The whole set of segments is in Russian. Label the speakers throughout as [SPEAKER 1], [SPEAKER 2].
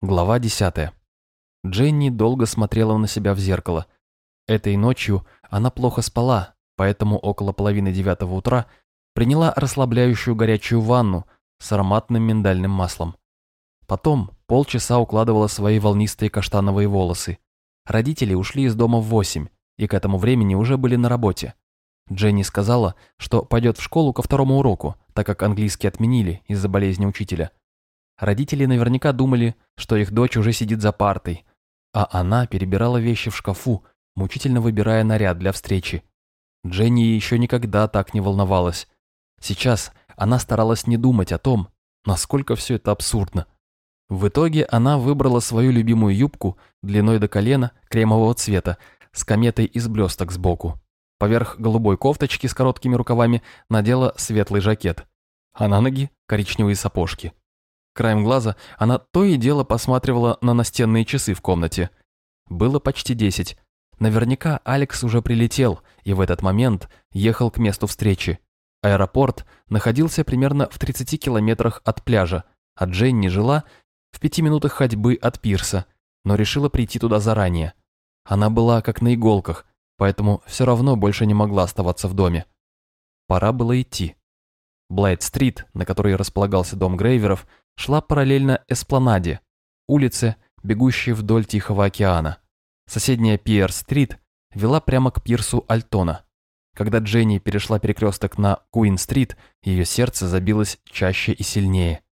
[SPEAKER 1] Глава 10. Дженни долго смотрела на себя в зеркало. Этой ночью она плохо спала, поэтому около половины девятого утра приняла расслабляющую горячую ванну с ароматным миндальным маслом. Потом полчаса укладывала свои волнистые каштановые волосы. Родители ушли из дома в восемь, и к этому времени уже были на работе. Дженни сказала, что пойдет в школу ко второму уроку, так как английский отменили из-за болезни учителя. Родители наверняка думали, что их дочь уже сидит за партой, а она перебирала вещи в шкафу, мучительно выбирая наряд для встречи. Дженни еще никогда так не волновалась. Сейчас она старалась не думать о том, насколько все это абсурдно. В итоге она выбрала свою любимую юбку длиной до колена кремового цвета с кометой из блесток сбоку. Поверх голубой кофточки с короткими рукавами надела светлый жакет, а на ноги коричневые сапожки. Краем глаза она то и дело посматривала на настенные часы в комнате. Было почти десять. Наверняка Алекс уже прилетел и в этот момент ехал к месту встречи. Аэропорт находился примерно в 30 километрах от пляжа, а Дженни жила в пяти минутах ходьбы от пирса, но решила прийти туда заранее. Она была как на иголках, поэтому все равно больше не могла оставаться в доме. Пора было идти. Блайт-стрит, на которой располагался дом Грейверов, шла параллельно Эспланаде, улице, бегущей вдоль Тихого океана. Соседняя Пиер-стрит вела прямо к пирсу Альтона. Когда Дженни перешла перекресток на Куин-стрит, ее сердце забилось чаще и сильнее.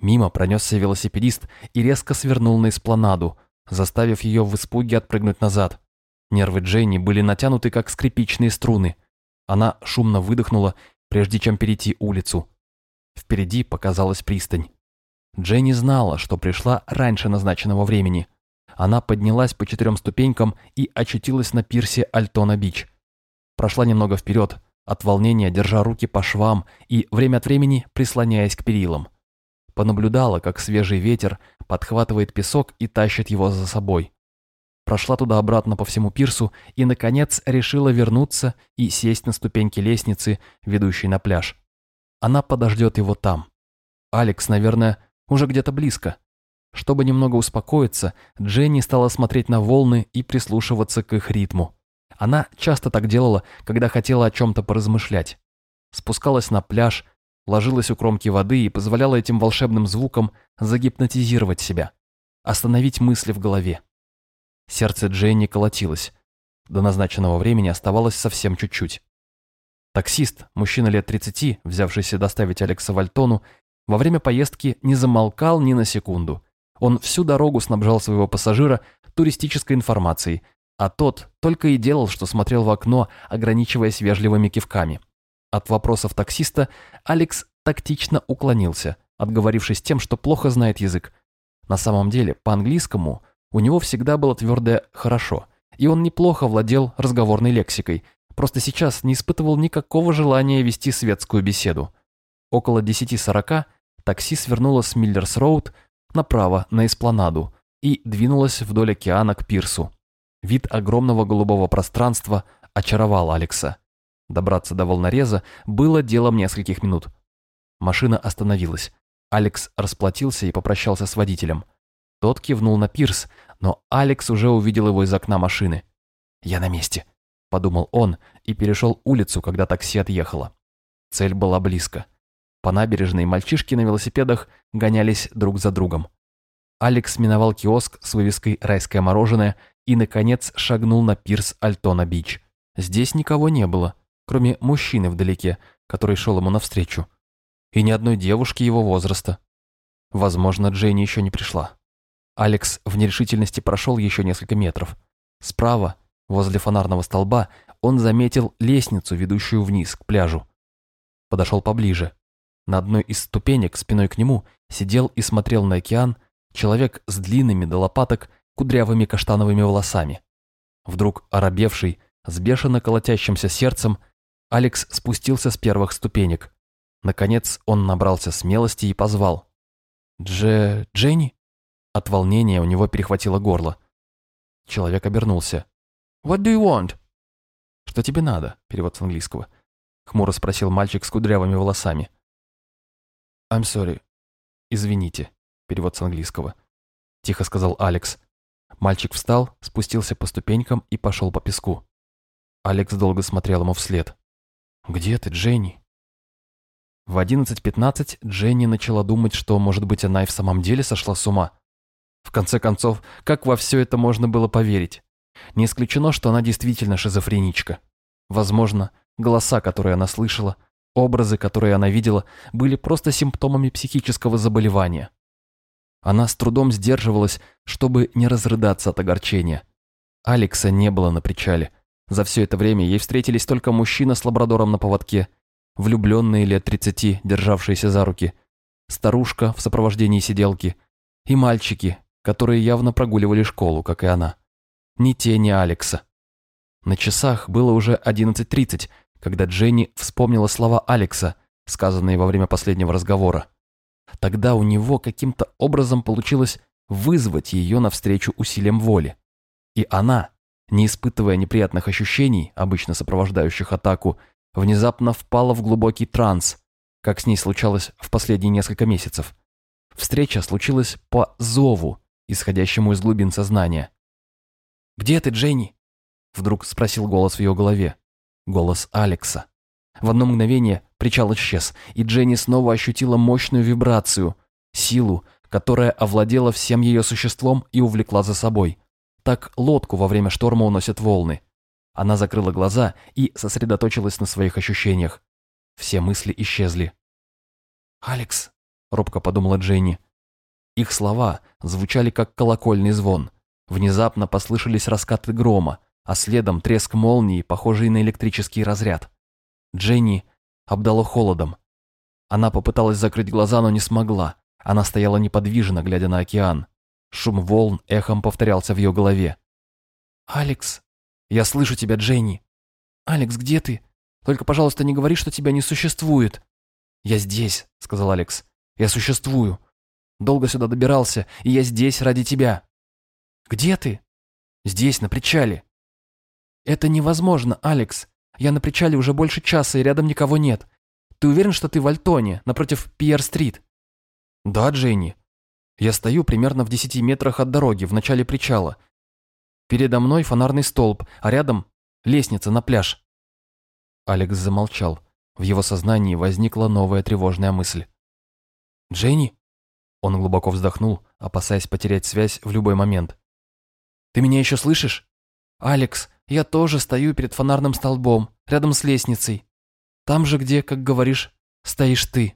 [SPEAKER 1] Мимо пронесся велосипедист и резко свернул на эспланаду, заставив ее в испуге отпрыгнуть назад. Нервы Дженни были натянуты, как скрипичные струны. Она шумно выдохнула, прежде чем перейти улицу. Впереди показалась пристань. Дженни знала, что пришла раньше назначенного времени. Она поднялась по четырем ступенькам и очутилась на пирсе Альтона-Бич. Прошла немного вперед, от волнения держа руки по швам и время от времени прислоняясь к перилам. Понаблюдала, как свежий ветер подхватывает песок и тащит его за собой. Прошла туда-обратно по всему пирсу и, наконец, решила вернуться и сесть на ступеньки лестницы, ведущей на пляж. Она подождет его там. Алекс, наверное, уже где-то близко. Чтобы немного успокоиться, Дженни стала смотреть на волны и прислушиваться к их ритму. Она часто так делала, когда хотела о чем-то поразмышлять. Спускалась на пляж, ложилась у кромки воды и позволяла этим волшебным звукам загипнотизировать себя, остановить мысли в голове. Сердце Дженни колотилось. До назначенного времени оставалось совсем чуть-чуть. Таксист, мужчина лет 30, взявшийся доставить Алекса в Альтону, во время поездки не замолкал ни на секунду. Он всю дорогу снабжал своего пассажира туристической информацией, а тот только и делал, что смотрел в окно, ограничиваясь вежливыми кивками. От вопросов таксиста Алекс тактично уклонился, отговорившись тем, что плохо знает язык. На самом деле, по-английскому у него всегда было твердое «хорошо», и он неплохо владел разговорной лексикой, просто сейчас не испытывал никакого желания вести светскую беседу. Около 10.40 такси свернуло с Миллерс-Роуд направо на эспланаду и двинулось вдоль океана к пирсу. Вид огромного голубого пространства очаровал Алекса. Добраться до волнореза было делом нескольких минут. Машина остановилась. Алекс расплатился и попрощался с водителем. Тот кивнул на пирс, но Алекс уже увидел его из окна машины. «Я на месте», — подумал он и перешел улицу, когда такси отъехало. Цель была близко. По набережной мальчишки на велосипедах гонялись друг за другом. Алекс миновал киоск с вывеской «Райское мороженое» и, наконец, шагнул на пирс Альтона-Бич. Здесь никого не было, кроме мужчины вдалеке, который шел ему навстречу. И ни одной девушки его возраста. Возможно, Джейни еще не пришла. Алекс в нерешительности прошел еще несколько метров. Справа, возле фонарного столба, он заметил лестницу, ведущую вниз, к пляжу. Подошел поближе. На одной из ступенек спиной к нему сидел и смотрел на океан человек с длинными до лопаток кудрявыми каштановыми волосами. Вдруг оробевший, с бешено колотящимся сердцем, Алекс спустился с первых ступенек. Наконец он набрался смелости и позвал. «Дже... Дженни?» От волнения у него перехватило горло. Человек обернулся. «What do you want?» «Что тебе надо?» Перевод с английского. Хмуро спросил мальчик с кудрявыми волосами. I'm sorry. Извините. Перевод с английского. тихо сказал Алекс. Мальчик встал, спустился по ступенькам и пошел по песку. Алекс долго смотрел ему вслед. «Где ты, Дженни?» В 11.15 Дженни начала думать, что, может быть, она и в самом деле сошла с ума. В конце концов, как во все это можно было поверить? Не исключено, что она действительно шизофреничка. Возможно, голоса, которые она слышала, образы, которые она видела, были просто симптомами психического заболевания. Она с трудом сдерживалась, чтобы не разрыдаться от огорчения. Алекса не было на причале. За все это время ей встретились только мужчина с лабрадором на поводке, влюбленные лет тридцати, державшиеся за руки, старушка в сопровождении сиделки и мальчики, которые явно прогуливали школу, как и она. Ни тени Алекса. На часах было уже 11.30, когда Дженни вспомнила слова Алекса, сказанные во время последнего разговора. Тогда у него каким-то образом получилось вызвать ее навстречу усилиям воли. И она, не испытывая неприятных ощущений, обычно сопровождающих атаку, внезапно впала в глубокий транс, как с ней случалось в последние несколько месяцев. Встреча случилась по зову, исходящему из глубин сознания. «Где ты, Дженни?» Вдруг спросил голос в ее голове. Голос Алекса. В одно мгновение причал исчез, и Дженни снова ощутила мощную вибрацию, силу, которая овладела всем ее существом и увлекла за собой. Так лодку во время шторма уносят волны. Она закрыла глаза и сосредоточилась на своих ощущениях. Все мысли исчезли. «Алекс», — робко подумала Дженни. Их слова звучали как колокольный звон. Внезапно послышались раскаты грома, а следом треск молнии, похожий на электрический разряд. Дженни обдало холодом. Она попыталась закрыть глаза, но не смогла. Она стояла неподвижно, глядя на океан. Шум волн эхом повторялся в ее голове. «Алекс, я слышу тебя, Дженни. Алекс, где ты? Только, пожалуйста, не говори, что тебя не существует». «Я здесь», — сказал Алекс. «Я существую. Долго сюда добирался, и я здесь ради тебя». «Где ты?» «Здесь, на причале». «Это невозможно, Алекс. Я на причале уже больше часа, и рядом никого нет. Ты уверен, что ты в Альтоне, напротив Пьер-стрит?» «Да, Дженни. Я стою примерно в десяти метрах от дороги, в начале причала. Передо мной фонарный столб, а рядом лестница на пляж». Алекс замолчал. В его сознании возникла новая тревожная мысль. «Дженни?» Он глубоко вздохнул, опасаясь потерять связь в любой момент. «Ты меня еще слышишь?» «Алекс, я тоже стою перед фонарным столбом, рядом с лестницей. Там же, где, как говоришь, стоишь ты».